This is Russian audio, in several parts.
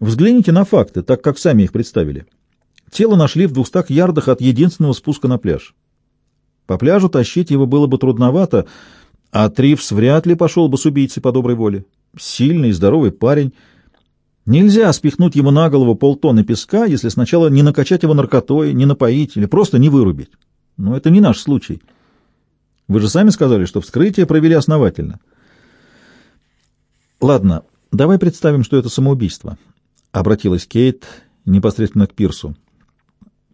Взгляните на факты, так как сами их представили. Тело нашли в двухстах ярдах от единственного спуска на пляж. По пляжу тащить его было бы трудновато, а Тривс вряд ли пошел бы с убийцей по доброй воле. Сильный здоровый парень. Нельзя спихнуть ему на голову полтонны песка, если сначала не накачать его наркотой, не напоить или просто не вырубить. Но это не наш случай. Вы же сами сказали, что вскрытие провели основательно. Ладно, давай представим, что это самоубийство. Обратилась Кейт непосредственно к Пирсу.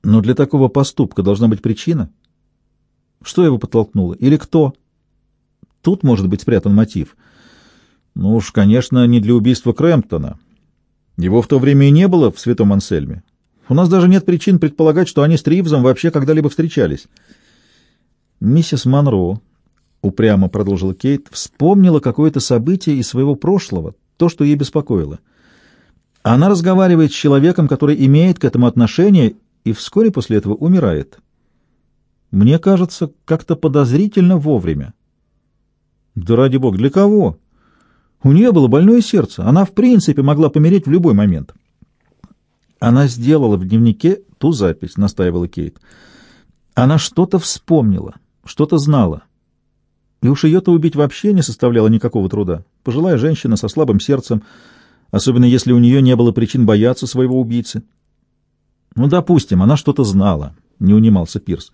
Но для такого поступка должна быть причина. Что его подтолкнуло? Или кто? Тут может быть спрятан мотив. Ну уж, конечно, не для убийства Крэмптона. Его в то время и не было в Святом Ансельме. У нас даже нет причин предполагать, что они с Тривзом вообще когда-либо встречались. Миссис Монро, упрямо продолжила Кейт, вспомнила какое-то событие из своего прошлого, то, что ей беспокоило. Она разговаривает с человеком, который имеет к этому отношение, и вскоре после этого умирает. Мне кажется, как-то подозрительно вовремя. Да ради бога, для кого? У нее было больное сердце. Она, в принципе, могла помереть в любой момент. Она сделала в дневнике ту запись, настаивала Кейт. Она что-то вспомнила, что-то знала. И уж ее-то убить вообще не составляло никакого труда. Пожилая женщина со слабым сердцем, особенно если у нее не было причин бояться своего убийцы. Ну, допустим, она что-то знала, не унимался Пирс.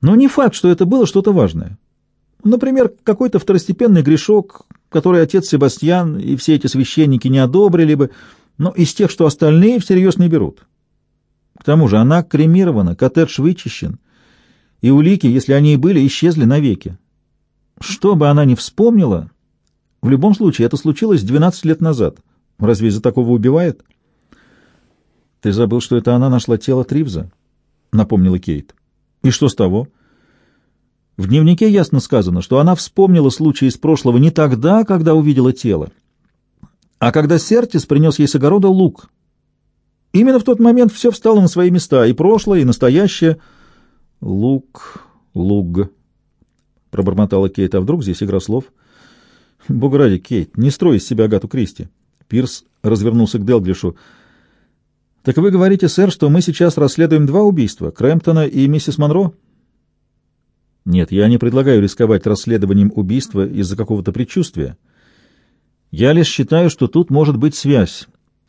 Но не факт, что это было что-то важное. Например, какой-то второстепенный грешок, который отец Себастьян и все эти священники не одобрили бы, но из тех, что остальные всерьез не берут. К тому же она кремирована, коттедж вычищен, и улики, если они и были, исчезли навеки. Что бы она ни вспомнила, в любом случае это случилось 12 лет назад. Разве из-за такого убивает? Ты забыл, что это она нашла тело Тривза? Напомнила Кейт. И что с того? — в дневнике ясно сказано, что она вспомнила случай из прошлого не тогда, когда увидела тело, а когда Сертис принес ей с огорода лук. Именно в тот момент все встало на свои места, и прошлое, и настоящее. Лук, луг, пробормотала Кейт, а вдруг здесь игра слов? Бог ради, Кейт, не строй из себя Агату Кристи. Пирс развернулся к Делглишу. «Так вы говорите, сэр, что мы сейчас расследуем два убийства, Крэмптона и миссис Монро?» Нет, я не предлагаю рисковать расследованием убийства из-за какого-то предчувствия. Я лишь считаю, что тут может быть связь,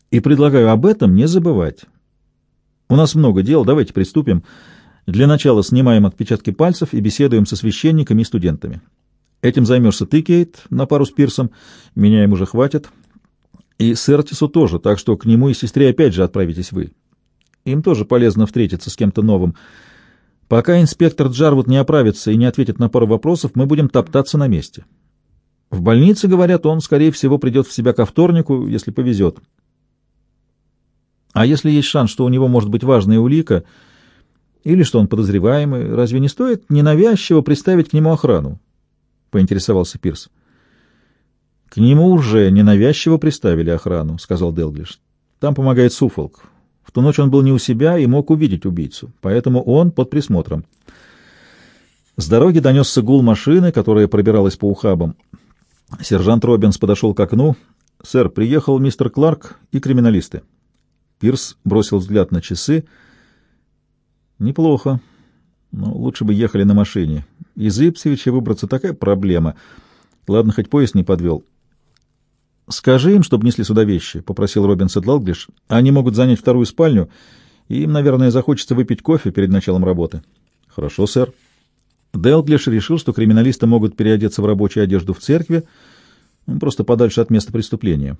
и предлагаю об этом не забывать. У нас много дел, давайте приступим. Для начала снимаем отпечатки пальцев и беседуем со священниками и студентами. Этим займешься ты, Кейт, на пару с Пирсом. Меня им уже хватит. И Сертису тоже, так что к нему и сестре опять же отправитесь вы. Им тоже полезно встретиться с кем-то новым. Пока инспектор Джарвуд не оправится и не ответит на пару вопросов, мы будем топтаться на месте. В больнице, говорят, он, скорее всего, придет в себя ко вторнику, если повезет. А если есть шанс, что у него может быть важная улика, или что он подозреваемый, разве не стоит ненавязчиво приставить к нему охрану? — поинтересовался Пирс. — К нему уже ненавязчиво приставили охрану, — сказал Делглиш. — Там помогает Суфолк. В ту ночь он был не у себя и мог увидеть убийцу, поэтому он под присмотром. С дороги донесся гул машины, которая пробиралась по ухабам. Сержант Робинс подошел к окну. «Сэр, приехал мистер Кларк и криминалисты». Пирс бросил взгляд на часы. «Неплохо. Но лучше бы ехали на машине. Из Ипсвича выбраться такая проблема. Ладно, хоть поезд не подвел. «Скажи им, чтобы несли сюда вещи», — попросил Робин Седлалглиш. «Они могут занять вторую спальню, им, наверное, захочется выпить кофе перед началом работы». «Хорошо, сэр». Делглиш решил, что криминалисты могут переодеться в рабочую одежду в церкви, ну, просто подальше от места преступления.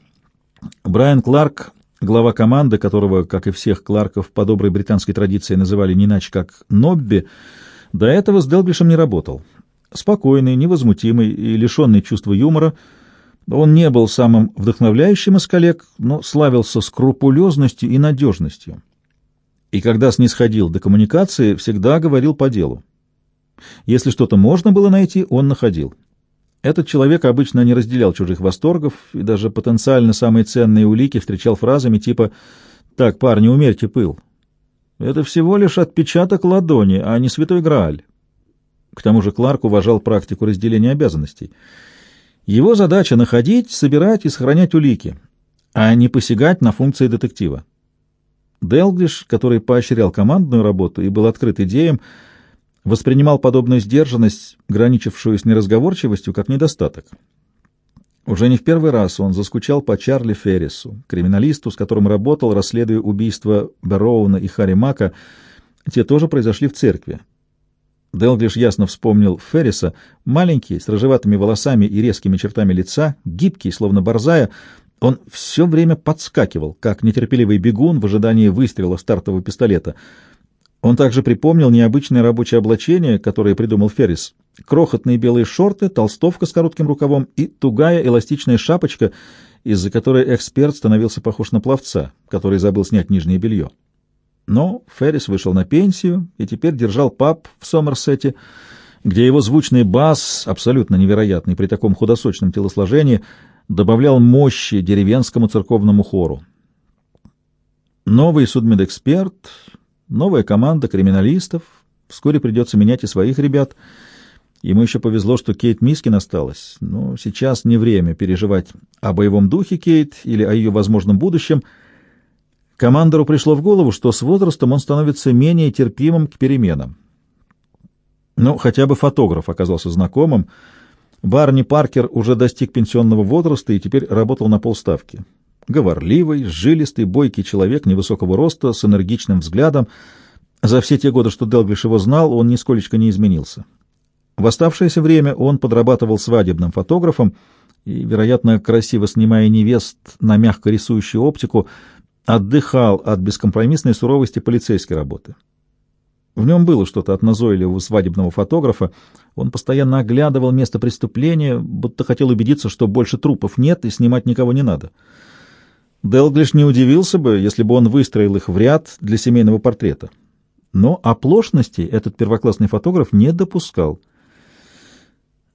Брайан Кларк, глава команды, которого, как и всех Кларков, по доброй британской традиции называли не иначе как Нобби, до этого с Делглишем не работал. Спокойный, невозмутимый и лишенный чувства юмора — он не был самым вдохновляющим из коллег, но славился скрупулезностью и надежностью. И когда снисходил до коммуникации, всегда говорил по делу. Если что-то можно было найти, он находил. Этот человек обычно не разделял чужих восторгов и даже потенциально самые ценные улики встречал фразами типа «Так, парни, умерьте пыл». Это всего лишь отпечаток ладони, а не святой Грааль. К тому же Кларк уважал практику разделения обязанностей — его задача — находить, собирать и сохранять улики, а не посягать на функции детектива. Делглиш, который поощрял командную работу и был открыт идеям, воспринимал подобную сдержанность, граничившую с неразговорчивостью, как недостаток. Уже не в первый раз он заскучал по Чарли Феррису, криминалисту, с которым работал, расследуя убийства Берроуна и Харри Мака. Те тоже произошли в церкви. Делглиш ясно вспомнил Ферриса, маленький, с рыжеватыми волосами и резкими чертами лица, гибкий, словно борзая, он все время подскакивал, как нетерпеливый бегун в ожидании выстрела стартового пистолета. Он также припомнил необычное рабочее облачение, которое придумал Феррис. Крохотные белые шорты, толстовка с коротким рукавом и тугая эластичная шапочка, из-за которой эксперт становился похож на пловца, который забыл снять нижнее белье. Но Феррис вышел на пенсию и теперь держал паб в Сомерсете, где его звучный бас, абсолютно невероятный при таком худосочном телосложении, добавлял мощи деревенскому церковному хору. Новый судмедэксперт, новая команда криминалистов, вскоре придется менять и своих ребят. Ему еще повезло, что Кейт Мискин осталась, но сейчас не время переживать о боевом духе Кейт или о ее возможном будущем. Командору пришло в голову, что с возрастом он становится менее терпимым к переменам. Но хотя бы фотограф оказался знакомым — Барни Паркер уже достиг пенсионного возраста и теперь работал на полставки. Говорливый, жилистый, бойкий человек невысокого роста, с энергичным взглядом. За все те годы, что Делглиш его знал, он нисколечко не изменился. В оставшееся время он подрабатывал свадебным фотографом и, вероятно, красиво снимая невест на мягко рисующую оптику, отдыхал от бескомпромиссной суровости полицейской работы. В нем было что-то от назойливого свадебного фотографа. Он постоянно оглядывал место преступления, будто хотел убедиться, что больше трупов нет и снимать никого не надо. Делглиш не удивился бы, если бы он выстроил их в ряд для семейного портрета. Но оплошности этот первоклассный фотограф не допускал.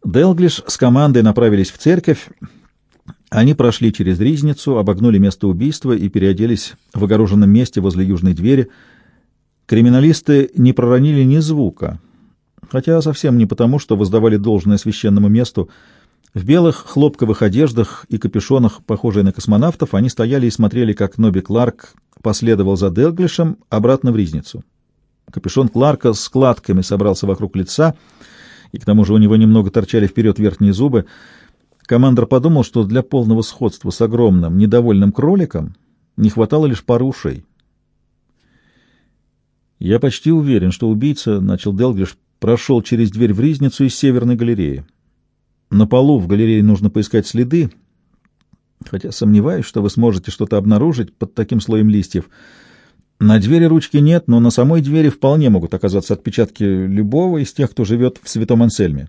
Делглиш с командой направились в церковь. Они прошли через ризницу, обогнули место убийства и переоделись в огороженном месте возле южной двери — Криминалисты не проронили ни звука, хотя совсем не потому, что воздавали должное священному месту. В белых хлопковых одеждах и капюшонах, похожие на космонавтов, они стояли и смотрели, как Ноби Кларк последовал за Делглишем обратно в Ризницу. Капюшон Кларка складками собрался вокруг лица, и к тому же у него немного торчали вперед верхние зубы. Командор подумал, что для полного сходства с огромным недовольным кроликом не хватало лишь пары ушей. Я почти уверен, что убийца, — начал Делглиш, — прошел через дверь в ризницу из северной галереи. На полу в галерее нужно поискать следы, хотя сомневаюсь, что вы сможете что-то обнаружить под таким слоем листьев. На двери ручки нет, но на самой двери вполне могут оказаться отпечатки любого из тех, кто живет в Святом Ансельме.